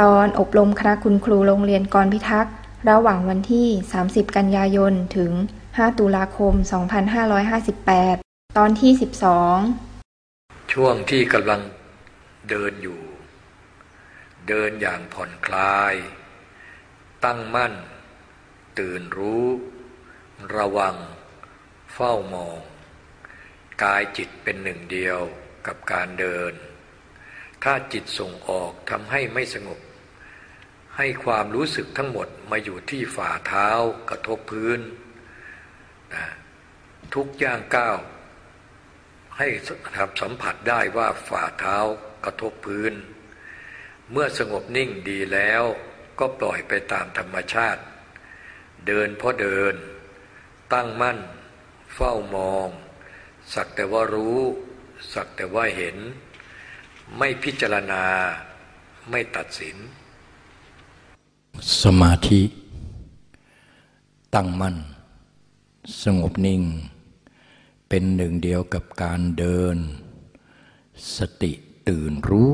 ตอนอบรมคณะคุณครูโรงเรียนกรพิทักษ์ ระหว่างวันที่ 30 กันยายน ถึง 5 ตุลาคม 2558 ตอนที่ 12 ช่วงที่กำลังเดินอยู่ เดินอย่างผ่อนคลาย ตั้งมั่น ตื่นรู้ ระวัง เฝ้ามอง กายจิตเป็นหนึ่งเดียวกับการเดิน ถ้าจิตส่งออกทำให้ไม่สงบ ให้ความรู้สึกทั้งหมดมาอยู่ที่ฝ่าเท้ากระทบพื้นนะทุกย่างก้าวให้สัมผัสได้ว่าฝ่าเท้ากระทบพื้น เมื่อสงบนิ่งดีแล้วก็ปล่อยไปตามธรรมชาติ เดินเพราะเดิน ตั้งมั่น เฝ้ามอง สักแต่ว่ารู้ สักแต่ว่าเห็น ไม่พิจารณาไม่ตัดสิน สมาธิ ตั้งมั่น สงบนิ่ง เป็นหนึ่งเดียวกับการเดิน สติตื่นรู้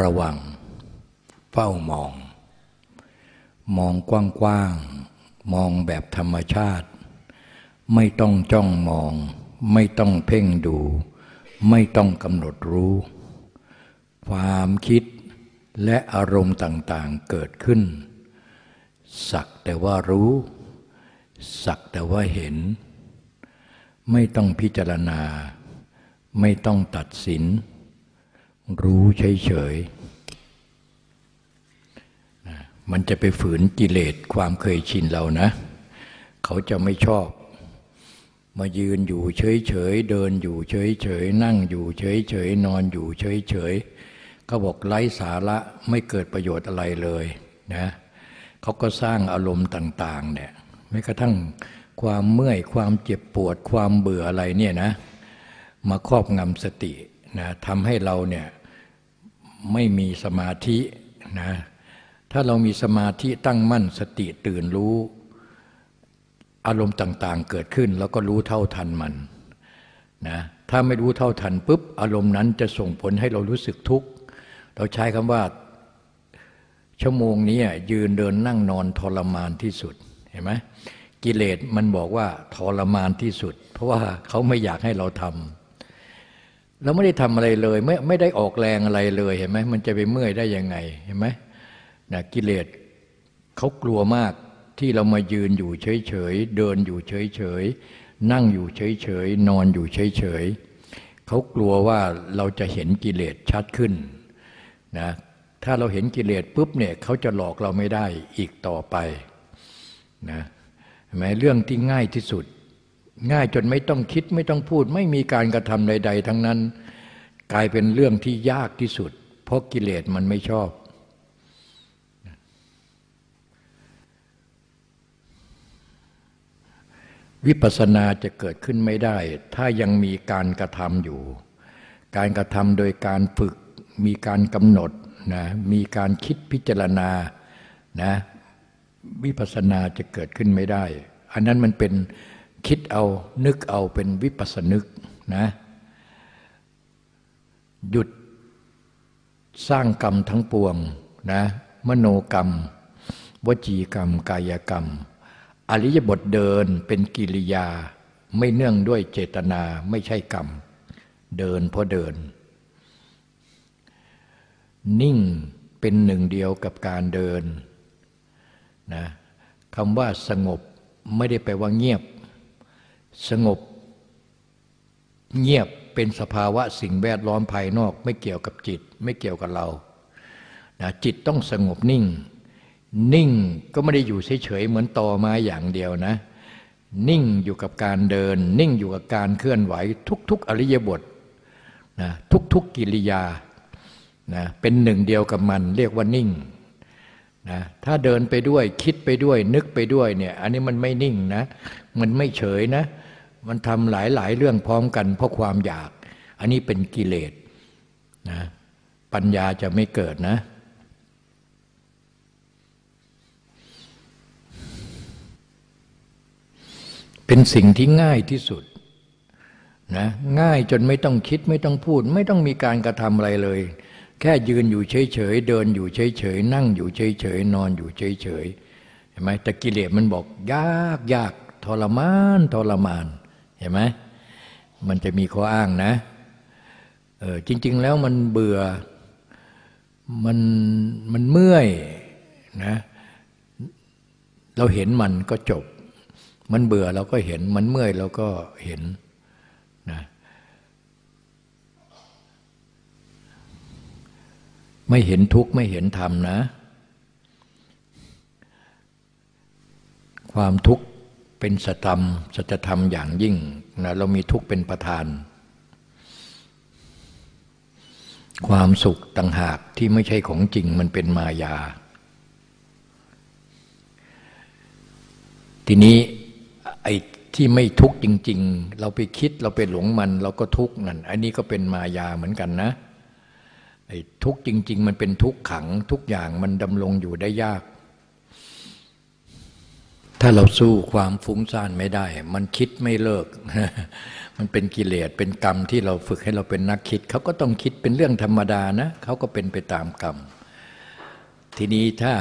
ระวัง เฝ้ามอง มองกว้างๆ มองแบบธรรมชาติ ไม่ต้องจ้องมอง ไม่ต้องเพ่งดู ไม่ต้องกำหนดรู้ ความคิดและอารมณ์ต่างๆเกิดขึ้น สักแต่ว่ารู้ สักแต่ว่าเห็น ไม่ต้องพิจารณา ไม่ต้องตัดสิน รู้เฉยๆมันจะไปฝืนกิเลสความเคยชินเรานะ เขาจะไม่ชอบ มายืนอยู่เฉยๆ เดินอยู่เฉยๆ นั่งอยู่เฉยๆ นอนอยู่เฉยๆเขาบอกไร้สาระไม่เกิดประโยชน์อะไรเลยนะเขาก็สร้างอารมณ์ต่างๆเนี่ยไม่กระทั่งความเมื่อยความเจ็บปวดความเบื่ออะไรเนี่ยนะมาครอบงำสตินะทำให้เราเนี่ยไม่มีสมาธินะถ้าเรามีสมาธิตั้งมั่นสติตื่นรู้ อารมณ์ต่างๆเกิดขึ้น แล้วก็รู้เท่าทันมันนะถ้าไม่รู้เท่าทันปุ๊บอารมณ์นั้นจะส่งผลให้เรารู้สึกทุกข์เราใช้คำว่า ชั่วโมงนี้ยืนเดินนั่งนอนทรมานที่สุดเห็นไหมกิเลสมันบอกว่าทรมานที่สุด เพราะว่าเขาไม่อยากให้เราทำเราไม่ได้ทำอะไรเลยไม่ไม่ได้ออกแรงอะไรเลยเห็นไหมมันจะไปเมื่อยได้ยังไงเห็นไหมนะกิเลสเขากลัวมาก ที่เรามายืนอยู่เฉยๆ เดินอยู่เฉยๆ นั่งอยู่เฉยๆ นอนอยู่เฉยๆ เขากลัวว่าเราจะเห็นกิเลสชัดขึ้นนะถ้าเราเห็นกิเลสปุ๊บเนี่ยเขาจะหลอกเราไม่ได้อีกต่อไปนะหมเรื่องที่ง่ายที่สุด ง่ายจนไม่ต้องคิดไม่ต้องพูด ไม่มีการกระทำใด ๆ ทั้งนั้น กลายเป็นเรื่องที่ยากที่สุด เพราะกิเลสมันไม่ชอบ วิปัสสนาจะเกิดขึ้นไม่ได้ ถ้ายังมีการกระทำอยู่ การกระทำโดยการฝึกมีการกำหนดนะมีการคิดพิจารณานะวิปัสสนาจะเกิดขึ้นไม่ได้ อันนั้นมันเป็นคิดเอานึกเอาเป็นวิปัสสนึกนะหยุดสร้างกรรมทั้งปวงนะมโนกรรม วจีกรรม กายกรรม อริยบทเดินเป็นกิริยา ไม่เนื่องด้วยเจตนาไม่ใช่กรรม เดินเพราะเดิน นิ่งเป็นหนึ่งเดียวกับการเดินนะคำว่าสงบไม่ได้แปลว่าเงียบ สงบ เงียบเป็นสภาวะสิ่งแวดล้อมภายนอก ไม่เกี่ยวกับจิต ไม่เกี่ยวกับเรานะจิตต้องสงบนิ่ง นิ่งก็ไม่ได้อยู่เฉยๆเหมือนตอไม้อย่างเดียวนะ นิ่งอยู่กับการเดิน นิ่งอยู่กับการเคลื่อนไหว ทุก ๆ อริยบทนะทุก ๆกิริยานะเป็นหนึ่งเดียวกับมัน เรียกว่านิ่งนะถ้าเดินไปด้วยคิดไปด้วย นึกไปด้วยเนี่ยอันนี้มันไม่นิ่งนะ มันไม่เฉยนะ มันทำหลาย ๆ เรื่องพร้อมกันเพราะความอยาก อันนี้เป็นกิเลสนะปัญญาจะไม่เกิดนะ เป็นสิ่งที่ง่ายที่สุดนะง่ายจนไม่ต้องคิดไม่ต้องพูด ไม่ต้องมีการกระทำอะไรเลย แค่ยืนอยู่เฉยๆเดินอยู่เฉยๆนั่งอยู่เฉยๆนอนอยู่เฉยๆเห็นไหมแต่กิเลสมันบอกยากยากทรมานทรมานเห็นไหมมันจะมีข้ออ้างนะเออจริง ๆ แล้วมันเบื่อมันมันเมื่อยนะเราเห็นมันก็จบ มันเบื่อเราก็เห็น มันเมื่อยเราก็เห็นนะไม่เห็นทุกข์ไม่เห็นธรรมนะ ความทุกข์เป็นสตรรมสัจธรรมอย่างยิ่งนะเรามีทุกข์เป็นประธาน ความสุขต่างหากที่ไม่ใช่ของจริงมันเป็นมายา ทีนี้ ไอ้ที่ไม่ทุกข์จริง ๆ เราไปคิดเราไปหลงมัน เราก็ทุกข์นั่นอันนี้ก็เป็นมายาเหมือนกันนะไอ้ทุกข์จริง ๆ มันเป็นทุกข์ขังทุกอย่างมันดำรงอยู่ได้ยาก ถ้าเราสู้ความฟุ้งซ่านไม่ได้ มันคิดไม่เลิก มันเป็นกิเลสเป็นกรรมที่เราฝึกให้เราเป็นนักคิด เขาก็ต้องคิดเป็นเรื่องธรรมดานะเขาก็เป็นไปตามกรรม ทีนี้ถ้า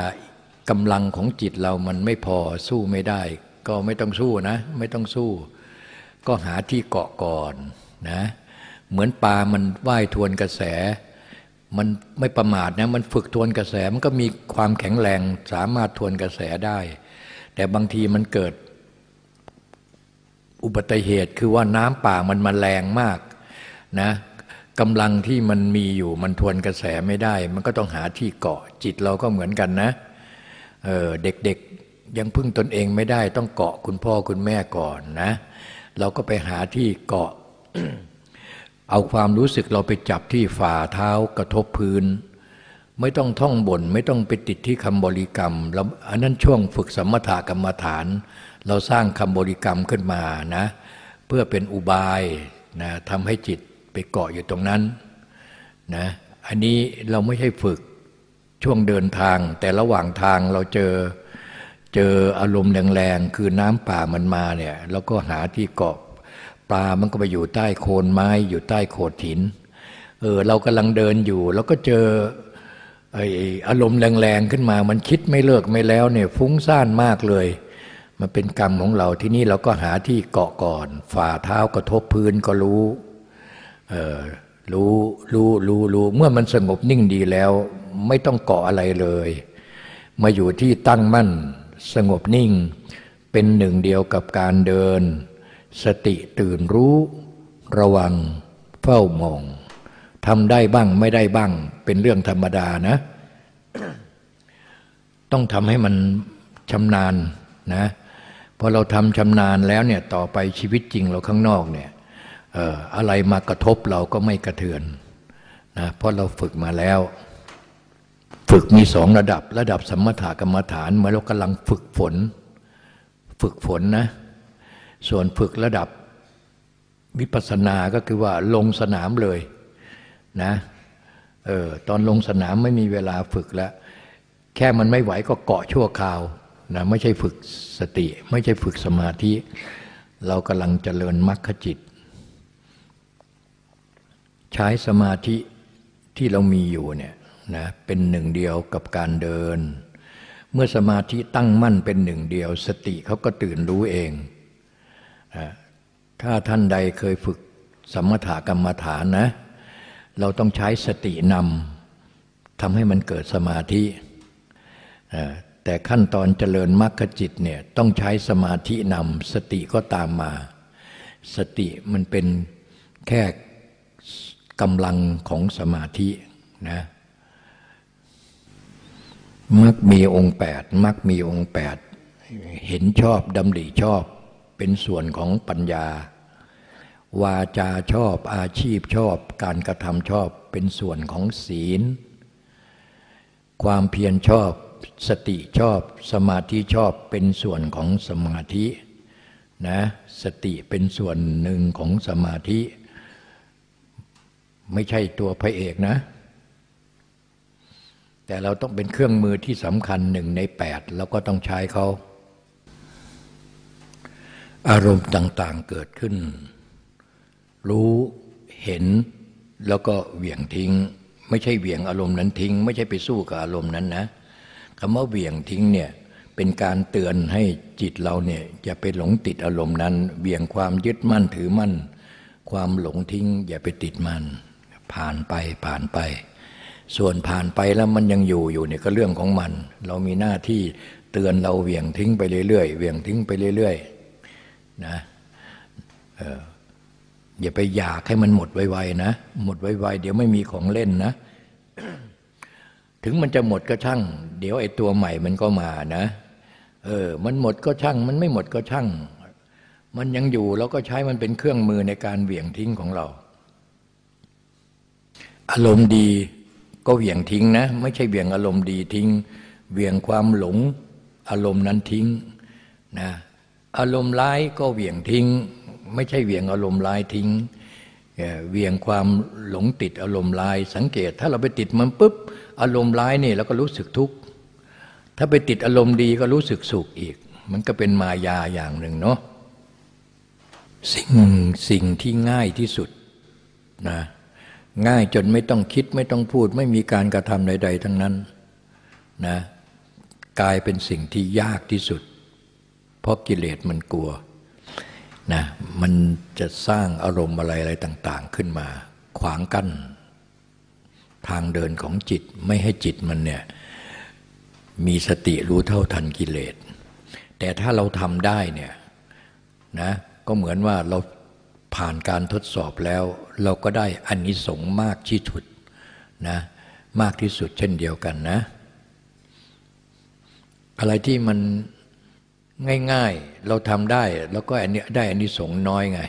กำลังของจิตเรามันไม่พอสู้ไม่ได้ ก็ไม่ต้องสู้นะ ไม่ต้องสู้ ก็หาที่เกาะก่อนนะเหมือนปลามันว่ายทวนกระแส มันไม่ประมาทนะมันฝึกทวนกระแสมันก็มีความแข็งแรงสามารถทวนกระแสได้ แต่บางทีมันเกิด อุบัติเหตุคือว่าน้ำป่ามันมาแรงมากนะกำลังที่มันมีอยู่มันทวนกระแสไม่ได้ มันก็ต้องหาที่เกาะจิตเราก็เหมือนกันนะเเด็กๆ ยังพึ่งตนเองไม่ได้ต้องเกาะคุณพ่อคุณแม่ก่อนนะ เราก็ไปหาที่เกาะ เอาความรู้สึกเราไปจับที่ฝ่าเท้ากระทบพื้น ไม่ต้องท่องบนไม่ต้องไปติดที่คำบริกรรมแล้วอันนั้นช่วงฝึกสมถกรรมฐาน เราสร้างคำบริกรรมขึ้นมานะ เพื่อเป็นอุบายนะทำให้จิตไปเกาะอยู่ตรงนั้นนะอันนี้เราไม่ใช่ฝึกช่วงเดินทาง แต่ระหว่างทางเราเจอ เจออารมณ์แรงๆ คือน้ำป่ามันมาเนี่ยเราก็หาที่เกาะปลามันก็ไปอยู่ใต้โคนไม้อยู่ใต้โขดหินเออเรากำลังเดินอยู่ แล้วก็เจอไออารมณ์แรงๆขึ้นมา มันคิดไม่เลิกไม่แล้วเนี่ยฟุ้งซ่านมากเลย มันเป็นกรรมของเราที่นี่เราก็หาที่เกาะก่อน ฝ่าเท้ากระทบพื้นก็รู้เออรู้รู้รู้รู้เมื่อมันสงบนิ่งดีแล้ว ไม่ต้องเกาะอะไรเลย มาอยู่ที่ตั้งมั่น สงบนิ่ง เป็นหนึ่งเดียวกับการเดิน สติตื่นรู้ ระวัง เฝ้ามองทำได้บ้างไม่ได้บ้าง เป็นเรื่องธรรมดานะ ต้องทำให้มันชำนาญนะพอเราทำชำนาญแล้วเนี่ยต่อไปชีวิตจริงเราข้างนอกเนี่ยอะไรมากระทบเราก็ไม่กระเทือนนะเพราะเราฝึกมาแล้ว ฝึกมีสองระดับ ระดับสมถกรรมฐานเมื่อเรากำลังฝึกฝน ฝึกฝนนะ ส่วนฝึกระดับวิปัสสนาก็คือว่าลงสนามเลยนะเออตอนลงสนามไม่มีเวลาฝึกแล้ว แค่มันไม่ไหวก็เกาะชั่วคราวนะไม่ใช่ฝึกสติ ไม่ใช่ฝึกสมาธิ เรากำลังเจริญมรรคจิต ใช้สมาธิที่เรามีอยู่เนี่ย นะเป็นหนึ่งเดียวกับการเดิน เมื่อสมาธิตั้งมั่นเป็นหนึ่งเดียว สติเขาก็ตื่นรู้เองถ้าท่านใดเคยฝึกสมถกรรมฐานนะ เราต้องใช้สตินำทำให้มันเกิดสมาธิ แต่ขั้นตอนเจริญมรรคจิตเนี่ยต้องใช้สมาธินำสติก็ตามมา สติมันเป็นแค่กำลังของสมาธินะ มักมีองค์แปดมักมีองค์แปดเห็นชอบดำริชอบ เป็นส่วนของปัญญา วาจาชอบอาชีพชอบ การกระทำชอบเป็นส่วนของศีล ความเพียรชอบสติชอบ สมาธิชอบเป็นส่วนของสมาธินะสติเป็นส่วนหนึ่งของสมาธิ ไม่ใช่ตัวพระเอกนะ แต่เราต้องเป็นเครื่องมือที่สำคัญหนึ่งในแปดแล้วก็ต้องใช้เขา อารมณ์ต่างๆเกิดขึ้น รู้เห็นแล้วก็เหวี่ยงทิ้ง ไม่ใช่เหวี่ยงอารมณ์นั้นทิ้ง ไม่ใช่ไปสู้กับอารมณ์นั้นนะคำว่าเหวี่ยงทิ้งเนี่ยเป็นการเตือนให้จิตเราเนี่ยอย่าไปหลงติดอารมณ์นั้นเบี่ยงความยึดมั่นถือมั่น ความหลงทิ้ง อย่าไปติดมันผ่านไปผ่านไป ส่วนผ่านไปแล้วมันยังอยู่อยู่เนี่ยก็เรื่องของมัน เรามีหน้าที่เตือนเราเหวี่ยงทิ้งไปเรื่อยๆเหวี่ยงทิ้งไปเรื่อยๆนะอย่าไปอยากให้มันหมดไวๆนะ หมดไวๆเดี๋ยวไม่มีของเล่นนะ ถึงมันจะหมดก็ช่าง เดี๋ยวไอ้ตัวใหม่มันก็มานะเออมันหมดก็ช่าง มันไม่หมดก็ช่าง มันยังอยู่เราก็ใช้มันเป็นเครื่องมือในการเหวี่ยงทิ้งของเรา อารมณ์ดี ก็เหวี่ยงทิ้งนะ ไม่ใช่เหวี่ยงอารมณ์ดีทิ้งเหวี่ยงความหลงอารมณ์นั้นทิ้งนะอารมณ์ร้ายก็เหวี่ยงทิ้ง ไม่ใช่เหวี่ยงอารมณ์ร้ายทิ้งเหวี่ยงความหลงติดอารมณ์ร้าย สังเกต ถ้าเราไปติดมันปุ๊บอารมณ์ร้ายนี่เราก็รู้สึกทุกข์ถ้าไปติดอารมณ์ดีก็รู้สึกสุขอีก มันก็เป็นมายาอย่างหนึ่งเนาะสิ่งสิ่งที่ง่ายที่สุดนะ ง่ายจนไม่ต้องคิดไม่ต้องพูด ไม่มีการกระทำใด ๆ ทั้งนั้นนะกลายเป็นสิ่งที่ยากที่สุด เพราะกิเลสมันกลัวนะมันจะสร้างอารมณ์อะไรอะไรต่าง ๆ ขึ้นมา ขวางกั้นทางเดินของจิตไม่ให้จิตมันเนี่ยมีสติรู้เท่าทันกิเลส แต่ถ้าเราทำได้เนี่ยนะก็เหมือนว่าเรา ผ่านการทดสอบแล้ว เราก็ได้อันนี้สงมากที่สุดนะมากที่สุดเช่นเดียวกันนะ อะไรที่มันง่ายๆ เราทำได้แล้วก็อันนี้ได้อันนี้สงน้อยไง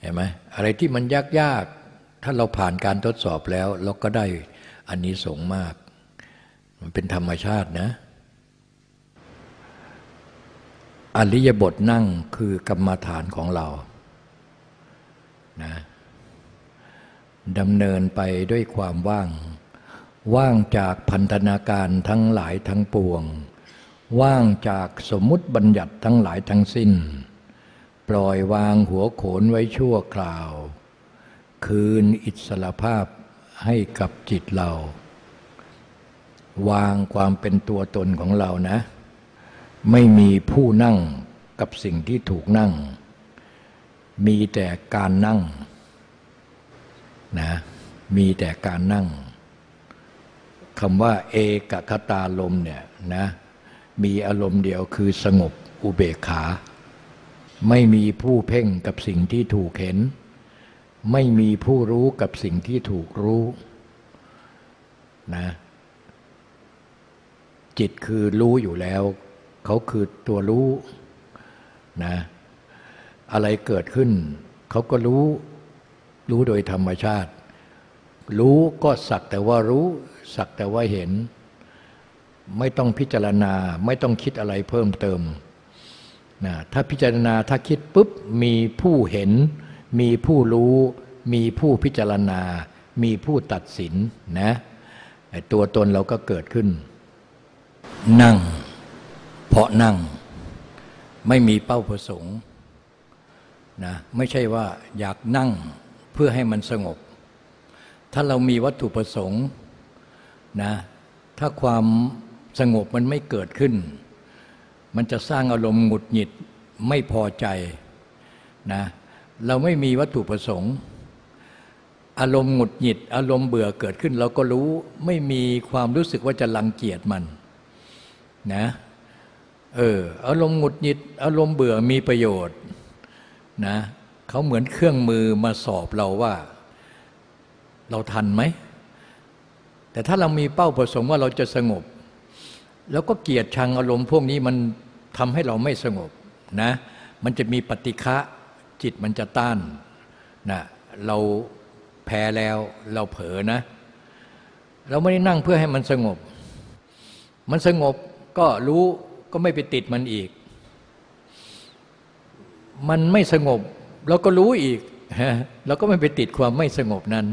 เห็นไหมอะไรที่มันยากๆ ถ้าเราผ่านการทดสอบแล้ว เราก็ได้อันนี้สงมาก มันเป็นธรรมชาตินะ อริยบทนั่งคือกรรมฐานของเรา นะดำเนินไปด้วยความว่าง ว่างจากพันธนาการทั้งหลายทั้งปวง ว่างจากสมมุติบัญญัติทั้งหลายทั้งสิ้น ปล่อยวางหัวโขนไว้ชั่วคราว คืนอิสระภาพให้กับจิตเรา วางความเป็นตัวตนของเรานะ ไม่มีผู้นั่งกับสิ่งที่ถูกนั่ง มีแต่การนั่งนะมีแต่การนั่งคำว่าเอกคตาลมเนี่ยนะมีอารมณ์เดียวคือสงบอุเบกขา ไม่มีผู้เพ่งกับสิ่งที่ถูกเห็น ไม่มีผู้รู้กับสิ่งที่ถูกรู้นะจิตคือรู้อยู่แล้ว เขาคือตัวรู้นะ อะไรเกิดขึ้น เขาก็รู้รู้โดยธรรมชาติ รู้ก็สักแต่ว่ารู้ สักแต่ว่าเห็น ไม่ต้องพิจารณาไม่ต้องคิดอะไรเพิ่มเติมนะถ้าพิจารณาถ้าคิดปุ๊บมีผู้เห็น มีผู้รู้ มีผู้พิจารณา มีผู้ตัดสินนะตัวตนเราก็เกิดขึ้น นั่ง เพราะนั่ง ไม่มีเป้าประสงค์ นะไม่ใช่ว่าอยากนั่งเพื่อให้มันสงบ ถ้าเรามีวัตถุประสงค์นะถ้าความสงบมันไม่เกิดขึ้น มันจะสร้างอารมณ์หงุดหงิดไม่พอใจนะเราไม่มีวัตถุประสงค์ อารมณ์หงุดหงิด อารมณ์เบื่อเกิดขึ้น เราก็รู้ไม่มีความรู้สึกว่าจะรังเกียจมันนะเอออารมณ์หงุดหงิด อารมณ์เบื่อมีประโยชน์ นะเขาเหมือนเครื่องมือมาสอบเราว่า เราทันไหม แต่ถ้าเรามีเป้าประสงค์ว่าเราจะสงบ แล้วก็เกียดชังอารมณ์พวกนี้มันทำให้เราไม่สงบนะมันจะมีปฏิฆะจิตมันจะต้านนะเราแพ้แล้วเราเผลอนะ เราไม่ได้นั่งเพื่อให้มันสงบ มันสงบก็รู้ก็ไม่ไปติดมันอีก มันไม่สงบเราก็รู้อีกเราก็ไม่ไปติดความไม่สงบนั้น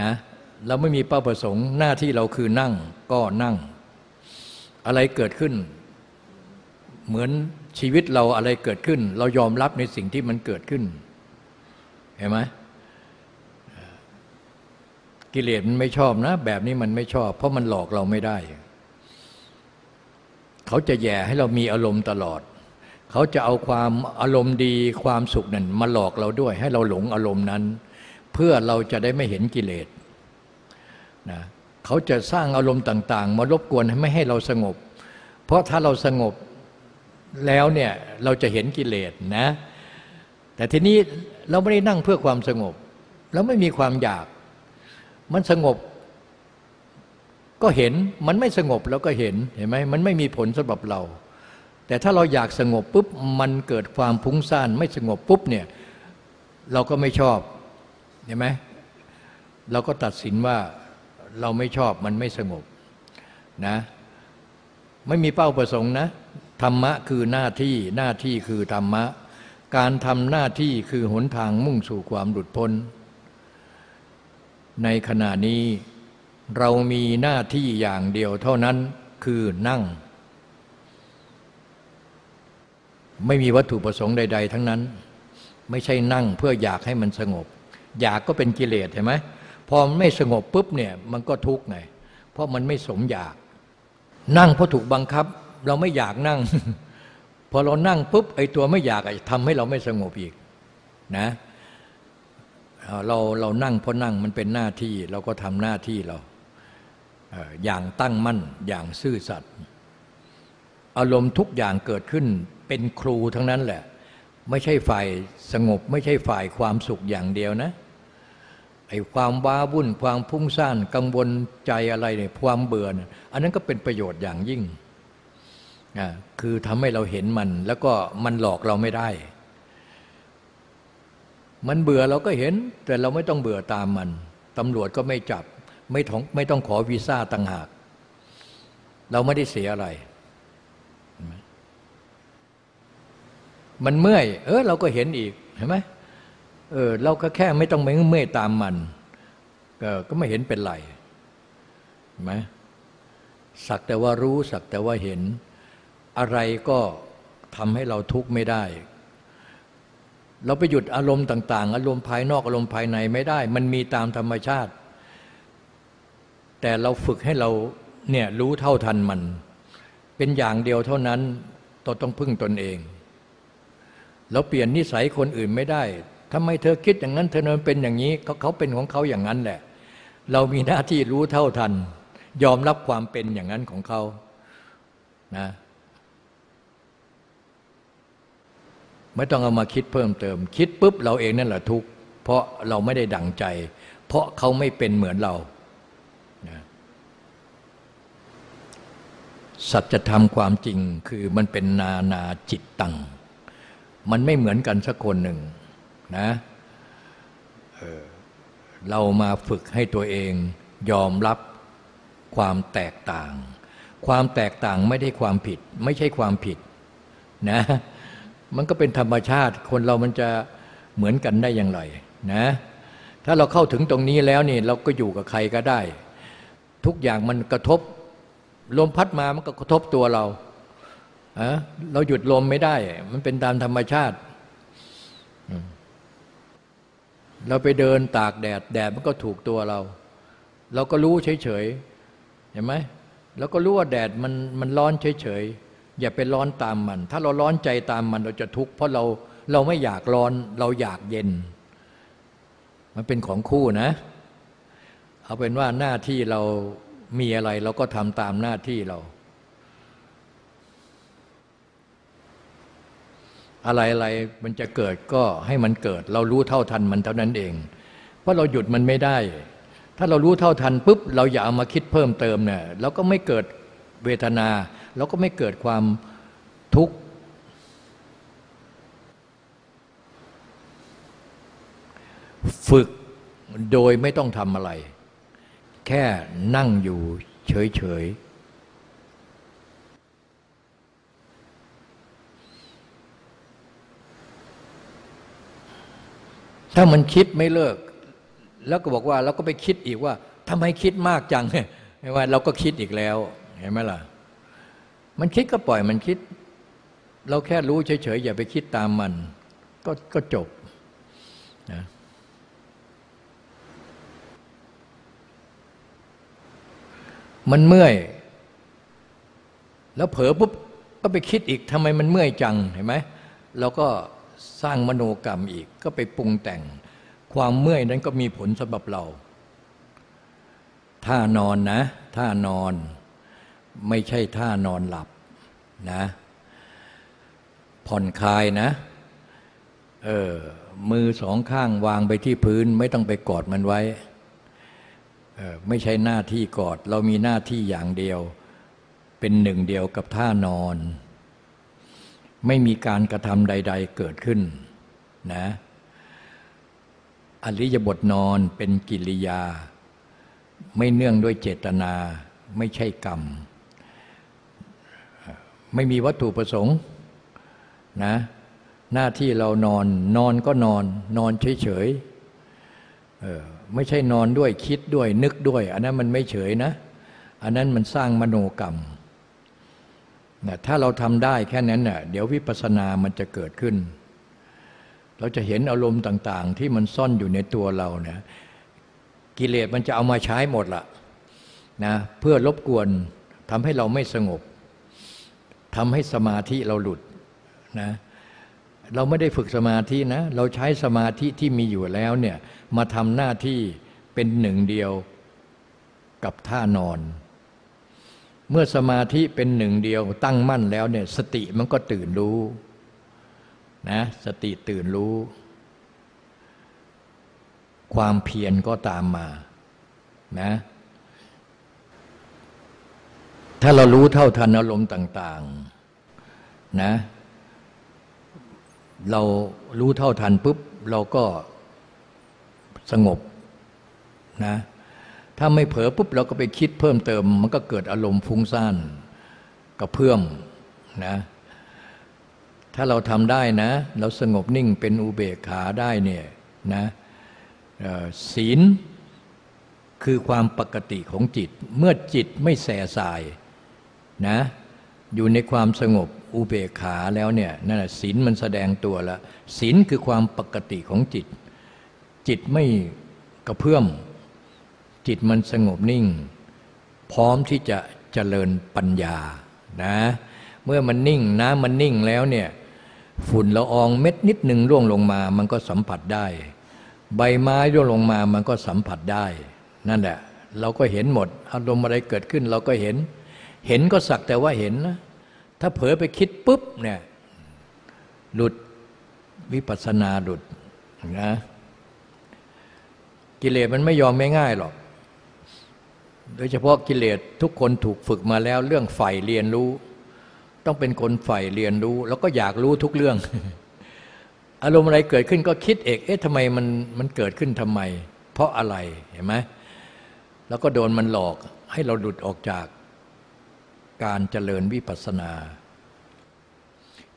นะเราไม่มีเป้าประสงค์หน้าที่เราคือนั่งก็นั่ง อะไรเกิดขึ้น เหมือนชีวิตเราอะไรเกิดขึ้น เรายอมรับในสิ่งที่มันเกิดขึ้น เห็นไหมกิเลสมันไม่ชอบนะ แบบนี้มันไม่ชอบ เพราะมันหลอกเราไม่ได้ เขาจะแย่ให้เรามีอารมณ์ตลอด เขาจะเอาความอารมณ์ดีความสุขนั่นมาหลอกเราด้วย ให้เราหลงอารมณ์นั้น เพื่อเราจะได้ไม่เห็นกิเลสนะเขาจะสร้างอารมณ์ต่าง ๆ มารบกวนไม่ให้เราสงบ เพราะถ้าเราสงบแล้วเนี่ยเราจะเห็นกิเลสนะ แต่ทีนี้เราไม่ได้นั่งเพื่อความสงบ เราไม่มีความอยาก มันสงบก็เห็นมันไม่สงบเราก็เห็นเห็นไหมมันไม่มีผลสำหรับเรา แต่ถ้าเราอยากสงบปุ๊บมันเกิดความพุ่งซ่านไม่สงบปุ๊บเนี่ยเราก็ไม่ชอบเห็นไหมเราก็ตัดสินว่าเราไม่ชอบมันไม่สงบนะไม่มีเป้าประสงค์นะธรรมะคือหน้าที่หน้าที่คือธรรมะ การทำหน้าที่คือหนทางมุ่งสู่ความหลุดพ้น ในขณะนี้เรามีหน้าที่อย่างเดียวเท่านั้นคือนั่ง ไม่มีวัตถุประสงค์ใด ๆ ทั้งนั้น ไม่ใช่นั่งเพื่ออยากให้มันสงบ อยากก็เป็นกิเลสเห็นไหมพอไม่สงบปุ๊บเนี่ยมันก็ทุกข์ไง เพราะมันไม่สมอยาก นั่งเพราะถูกบังคับ เราไม่อยากนั่ง พอเรานั่งปุ๊บไอ้ตัวไม่อยากทำให้เราไม่สงบอีกนะเราเรานั่งเพราะนั่งมันเป็นหน้าที่เราก็ทำหน้าที่เราอย่างตั้งมั่นอย่างซื่อสัตย์อารมณ์ทุกอย่างเกิดขึ้น เป็นครูทั้งนั้นแหละ ไม่ใช่ฝ่ายสงบ ไม่ใช่ฝ่ายความสุขอย่างเดียวนะไอ้ความว้าวุ่นความพุ่งซ่านกังวลใจอะไรเนี่ยความเบื่อนะอันนั้นก็เป็นประโยชน์อย่างยิ่งคือทำให้เราเห็นมัน แล้วก็มันหลอกเราไม่ได้ มันเบื่อเราก็เห็น แต่เราไม่ต้องเบื่อตามมันตำรวจก็ไม่จับไม่ต้องไม่ต้องขอวีซ่าต่างหาก เราไม่ได้เสียอะไร มันเมื่อย เออเราก็เห็นอีกเห็นไหมเออเราก็แค่ไม่ต้องไปเมื่อยตามมันก็ไม่เห็นเป็นไรเห็นไหมสักแต่ว่ารู้สักแต่ว่าเห็น อะไรก็ทำให้เราทุกข์ไม่ได้ เราไปหยุดอารมณ์ต่าง ๆ อารมณ์ภายนอกอารมณ์ภายในไม่ได้ มันมีตามธรรมชาติ แต่เราฝึกให้เราเนี่ยรู้เท่าทันมัน เป็นอย่างเดียวเท่านั้นเราต้องพึ่งตนเอง เราเปลี่ยนนิสัยคนอื่นไม่ได้ทำไมเธอคิดอย่างนั้น เธอเนินเป็นอย่างนี้เขาเขาเป็นของเขาอย่างนั้นแหละ เรามีหน้าที่รู้เท่าทัน ยอมรับความเป็นอย่างนั้นของเขานะไม่ต้องเอามาคิดเพิ่มเติม คิดปุ๊บเราเองนั่นแหละทุกข์เพราะเราไม่ได้ดั่งใจ เพราะเขาไม่เป็นเหมือนเรานะสัจธรรมความจริงคือมันเป็นนานาจิตตัง มันไม่เหมือนกันสักคนหนึ่งนะเเรามาฝึกให้ตัวเองยอมรับความแตกต่าง ความแตกต่างไม่ได้ความผิด ไม่ใช่ความผิดนะ มันก็เป็นธรรมชาติ คนเรามันจะเหมือนกันได้อย่างไรนะ ถ้าเราเข้าถึงตรงนี้แล้วนี่เราก็อยู่กับใครก็ได้ ทุกอย่างมันกระทบลมพัดมามันก็กระทบตัวเรา เราหยุดลมไม่ได้ มันเป็นตามธรรมชาติ เราไปเดินตากแดด แดดมันก็ถูกตัวเรา เราก็รู้เฉยๆเห็นไหมเราก็รู้ว่าแดดมันมันร้อนเฉยๆอย่าไปร้อนตามมัน ถ้าเราร้อนใจตามมันเราจะทุกข์เพราะเราเราไม่อยากร้อนเราอยากเย็น มันเป็นของคู่นะ เอาเป็นว่าหน้าที่เรามีอะไรเราก็ทำตามหน้าที่เรา อะไรอะไรมันจะเกิดก็ให้มันเกิด เรารู้เท่าทันมันเท่านั้นเอง เพราะเราหยุดมันไม่ได้ ถ้าเรารู้เท่าทันปุ๊บเราอย่าเอามาคิดเพิ่มเติมเนี่ยเราก็ไม่เกิดเวทนา เราก็ไม่เกิดความทุกข์ฝึกโดยไม่ต้องทำอะไร แค่นั่งอยู่เฉยๆ ถ้ามันคิดไม่เลิก แล้วก็บอกว่าเราก็ไปคิดอีกว่าทำไมคิดมากจังไม่ว่า เราก็คิดอีกแล้ว เห็นไหมล่ะ มันคิดก็ปล่อยมันคิด เราแค่รู้เฉยๆอย่าไปคิดตามมัน ก็ก็จบนะมันเมื่อย แล้วเผลอปุ๊บก็ไปคิดอีกทำไมมันเมื่อยจังเห็นไหมเราก็ สร้างมโนกรรมอีกก็ไปปรุงแต่ง ความเมื่อยนั้นก็มีผลสำหรับเราท่านอนนะท่านอน ไม่ใช่ท่านอนหลับนะผ่อนคลายนะเออมือสองข้างวางไปที่พื้นไม่ต้องไปกอดมันไว้ออไม่ใช่หน้าที่กอด เรามีหน้าที่อย่างเดียว เป็นหนึ่งเดียวกับท่านอน ไม่มีการกระทำใด ๆ เกิดขึ้นนะอริยบทนอนเป็นกิริยา ไม่เนื่องด้วยเจตนาไม่ใช่กรรม ไม่มีวัตถุประสงค์นะหน้าที่เรานอนนอนก็นอน นอนเฉยๆไม่ใช่นอนด้วยคิดด้วยนึกด้วย อันนั้นมันไม่เฉยนะ อันนั้นมันสร้างมโนกรรม นะถ้าเราทำได้แค่นั้นเน่ยเดี๋ยววิปัสสนามันจะเกิดขึ้น เราจะเห็นอารมณ์ต่าง ๆ ที่มันซ่อนอยู่ในตัวเราเนี่ยกิเลสมันจะเอามาใช้หมดละนะเพื่อรบกวนทำให้เราไม่สงบทำให้สมาธิเราหลุดนะเราไม่ได้ฝึกสมาธินะ เราใช้สมาธิที่มีอยู่แล้วเนี่ยมาทำหน้าที่เป็นหนึ่งเดียวกับท่านอน เมื่อสมาธิเป็นหนึ่งเดียวตั้งมั่นแล้วเนี่ยสติมันก็ตื่นรู้นะสติตื่นรู้ ความเพียรก็ตามมานะถ้าเรารู้เท่าทันอารมณ์ต่าง ๆ นะ เรารู้เท่าทันปุ๊บ เราก็สงบนะ ถ้าไม่เผลอปุ๊บเราก็ไปคิดเพิ่มเติม มันก็เกิดอารมณ์ฟุ้งซ่านกระเพื่อมนะถ้าเราทำได้นะ เราสงบนิ่งเป็นอุเบกขาได้เนี่ยนะศีลคือความปกติของจิต เมื่อจิตไม่แสสายนะอยู่ในความสงบอุเบกขาแล้วเนี่ยนั่นแหะศีลมันแสดงตัวล้วศีลคือความปกติของจิต จิตไม่กระเพื่อม จิตมันสงบนิ่ง พร้อมที่จะเจริญปัญญานะเมื่อมันนิ่งน้ำมันนิ่งแล้วเนี่ยฝุ่นละอองเม็ดนิดหนึ่งร่วงลงมา มันก็สัมผัสได้ ใบไม้ร่วงลงมามันก็สัมผัสได้ นั่นแหละเราก็เห็นหมด อารมณ์อะไรเกิดขึ้นเราก็เห็น เห็นก็สักแต่ว่าเห็นนะถ้าเผลอไปคิดปุ๊บเนี่ยหลุดวิปัสสนาหลุดนะกิเลสมันไม่ยอมไม่ง่ายหรอก โดยเฉพาะกิเลสทุกคนถูกฝึกมาแล้วเรื่องใฝ่เรียนรู้ ต้องเป็นคนใฝ่เรียนรู้ แล้วก็อยากรู้ทุกเรื่อง อารมณ์อะไรเกิดขึ้นก็คิดเอกเอ๊ะทำไมมันมันเกิดขึ้นทำไม เพราะอะไรเห็นไหมแล้วก็โดนมันหลอกให้เราหลุดออกจากการเจริญวิปัสสนา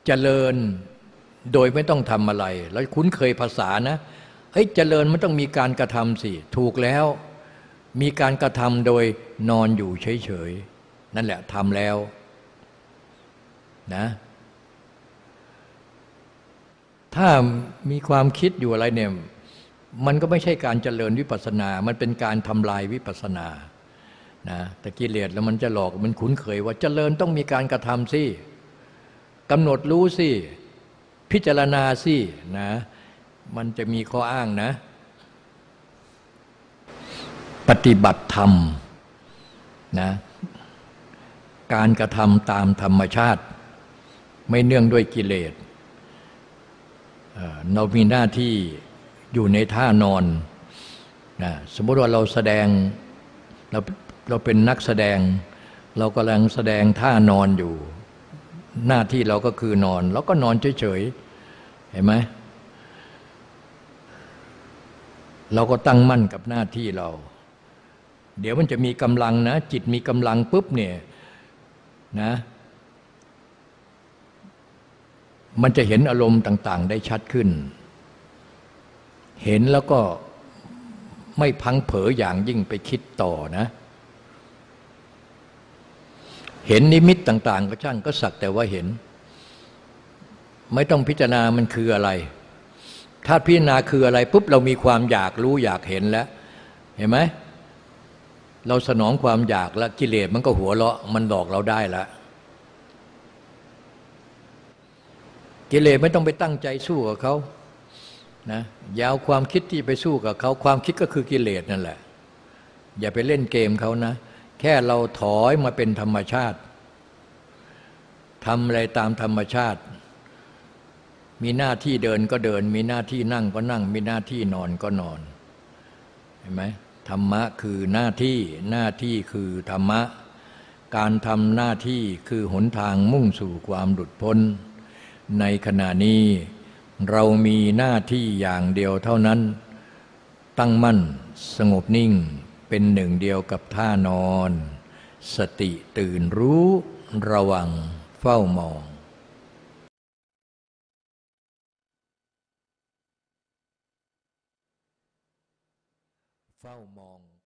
เจริญโดยไม่ต้องทำอะไร แล้วคุ้นเคยภาษานะเฮ้ยเจริญมันต้องมีการกระทำสิ ถูกแล้ว มีการกระทำโดยนอนอยู่เฉยๆ นั่นแหละทำแล้วนะถ้ามีความคิดอยู่อะไรเนี่ยมันก็ไม่ใช่การเจริญวิปัสสนา มันเป็นการทำลายวิปัสสนานะแต่กิเลสแล้วมันจะหลอกมันคุ้นเคยว่าเจริญต้องมีการกระทำสิกำหนดรู้สิ พิจารณาสินะมันจะมีข้ออ้างนะ ปฏิบัติธรรมนะการกระทำตามธรรมชาติ ไม่เนื่องด้วยกิเลสเรามีหน้าที่อยู่ในท่านอนนะสมมติว่าเราแสดงเราเราเป็นนักแสดง เรากำลังแสดงท่านอนอยู่ หน้าที่เราก็คือนอนแล้วก็นอนเฉยๆเห็นไหมเราก็ตั้งมั่นกับหน้าที่เรา เดี๋ยวมันจะมีกำลังนะ จิตมีกำลังปุ๊บเนี่ยนะมันจะเห็นอารมณ์ต่าง ๆ ได้ชัดขึ้น เห็นแล้วก็ไม่พังเผออย่างยิ่งไปคิดต่อนะ เห็นนิมิตต่าง ๆ ก็ช่างก็สักแต่ว่าเห็น ไม่ต้องพิจารณามันคืออะไร ถ้าพิจารณาคืออะไรปุ๊บเรามีความอยากรู้อยากเห็นแล้ว เห็นไหม เราสนองความอยากแล้วกิเลสมันก็หัวเราะมันหลอกเราได้ละกิเลสไม่ต้องไปตั้งใจสู้กับเขานะยาวความคิดที่ไปสู้กับเขาความคิดก็คือกิเลสนั่นแหละ อย่าไปเล่นเกมเขานะ แค่เราถอยมาเป็นธรรมชาติทำอะไรตามธรรมชาติ มีหน้าที่เดินก็เดิน มีหน้าที่นั่งก็นั่ง มีหน้าที่นอนก็นอน เห็นไหม ธรรมะคือหน้าที่หน้าที่คือธรรมะ การทำหน้าที่คือหนทางมุ่งสู่ความหลุดพ้น ในขณะนี้เรามีหน้าที่อย่างเดียวเท่านั้น ตั้งมั่นสงบนิ่งเป็นหนึ่งเดียวกับท่านอน สติตื่นรู้ระวังเฝ้ามอง